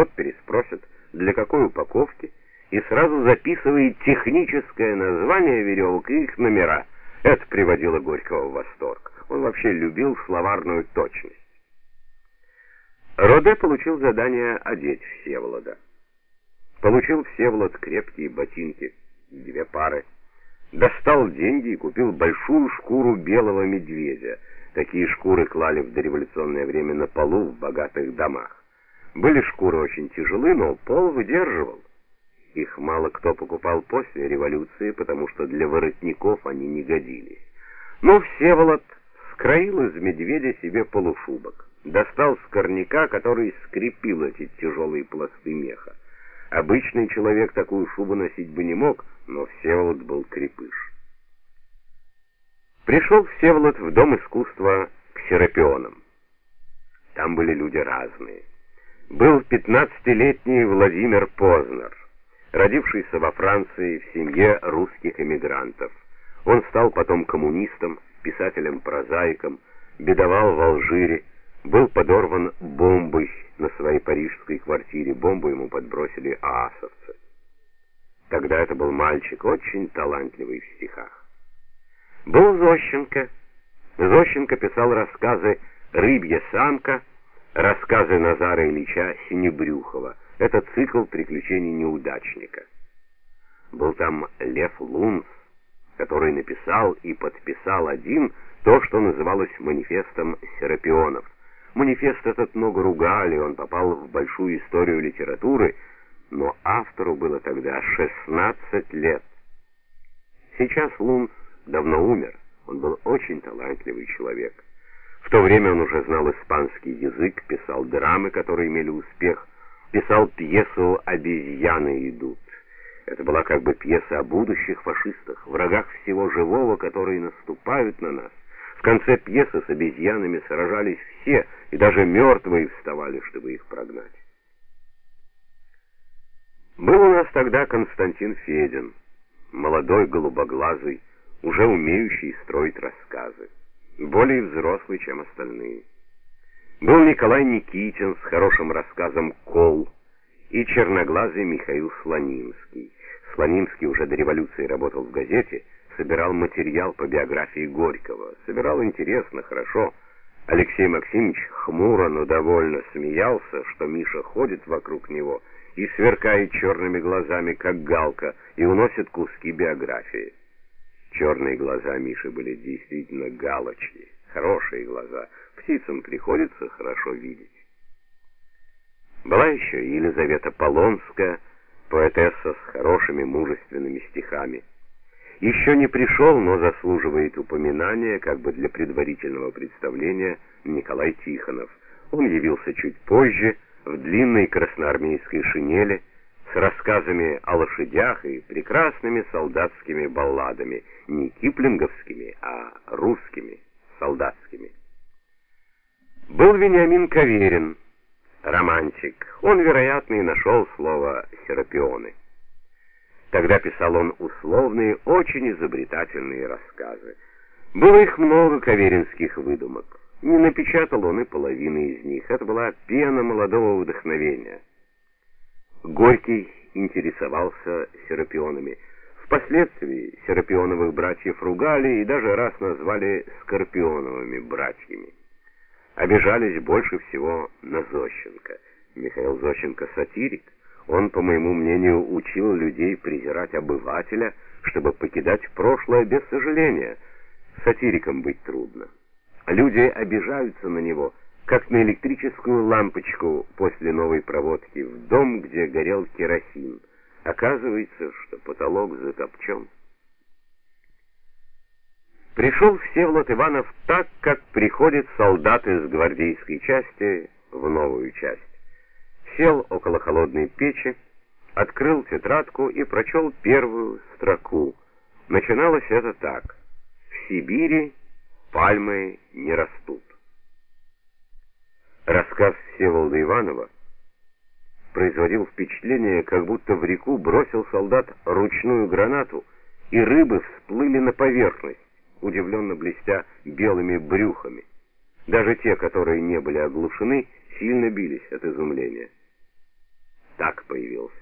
Тот переспросит, для какой упаковки, и сразу записывает техническое название веревок и их номера. Это приводило Горького в восторг. Он вообще любил словарную точность. Роде получил задание одеть Всеволода. Получил Всеволод крепкие ботинки, две пары. Достал деньги и купил большую шкуру белого медведя. Такие шкуры клали в дореволюционное время на полу в богатых домах. Были шкуры очень тяжелы, но пол выдерживал. Их мало кто покупал после революции, потому что для воротников они не годились. Но Всеволод скроил из медведя себе полушубок, достал скорняка, который скрепил эти тяжелые пласты меха. Обычный человек такую шубу носить бы не мог, но Всеволод был крепыш. Пришел Всеволод в дом искусства к Серапионам. Там были люди разные был 15-летний Владимир Познер, родившийся во Франции в семье русских эмигрантов. Он стал потом коммунистом, писателем-прозаиком, бедовал в Алжире, был подорван бомбой на своей парижской квартире. Бомбу ему подбросили аасовцы. Тогда это был мальчик, очень талантливый в стихах. Был Зощенко. Зощенко писал рассказы «Рыбья самка», Рассказы Назара Ильича Синебрюхова. Это цикл приключений неудачника. Был там Лев Лунц, который написал и подписал один то, что называлось манифестом Серапионов. Манифест этот много ругали, он попал в большую историю литературы, но автору было тогда 16 лет. Сейчас Лунц давно умер, он был очень талантливый человек. В то время он уже знал испанский язык, писал драмы, которые имели успех, писал пьесу «Обезьяны идут». Это была как бы пьеса о будущих фашистах, врагах всего живого, которые наступают на нас. В конце пьесы с обезьянами сражались все, и даже мертвые вставали, чтобы их прогнать. Был у нас тогда Константин Федин, молодой голубоглазый, уже умеющий строить рассказы более взрослый, чем остальные. Был Николай Никитин с хорошим рассказом «Кол» и черноглазый Михаил Слонимский. Слонимский уже до революции работал в газете, собирал материал по биографии Горького. Собирал интересно, хорошо. Алексей Максимович хмуро, но довольно смеялся, что Миша ходит вокруг него и сверкает черными глазами, как галка, и уносит куски биографии. Черные глаза Миши были действительно галочки, хорошие глаза. Птицам приходится хорошо видеть. Была еще Елизавета Полонская, поэтесса с хорошими мужественными стихами. Еще не пришел, но заслуживает упоминания, как бы для предварительного представления, Николай Тихонов. Он явился чуть позже, в длинной красноармейской шинели, с рассказами о лошадях и прекрасными солдатскими балладами, не киплинговскими, а русскими, солдатскими. Был Вениамин Каверин, романтик. Он, вероятно, и нашел слово «серапионы». Тогда писал он условные, очень изобретательные рассказы. Было их много каверинских выдумок. Не напечатал он и половины из них. Это была пена молодого вдохновения. Горький интересовался серапионами. Впоследствии серапионовых братьев ругали и даже раз назвали скорпионовыми братьями. Обижались больше всего на Зощенко. Михаил Зощенко сатирик. Он, по моему мнению, учил людей презирать обывателя, чтобы покидать прошлое без сожаления. Сатириком быть трудно. Люди обижаются на него – как на электрическую лампочку после новой проводки в дом, где горел керосин. Оказывается, что потолок закопчен. Пришел Всеволод Иванов так, как приходит солдат из гвардейской части в новую часть. Сел около холодной печи, открыл тетрадку и прочел первую строку. Начиналось это так: В Сибири пальмы не растут. Рассказ Всеволода Иванова производил впечатление, как будто в реку бросил солдат ручную гранату, и рыбы всплыли на поверхность, удивленно блестя белыми брюхами. Даже те, которые не были оглушены, сильно бились от изумления. так появился.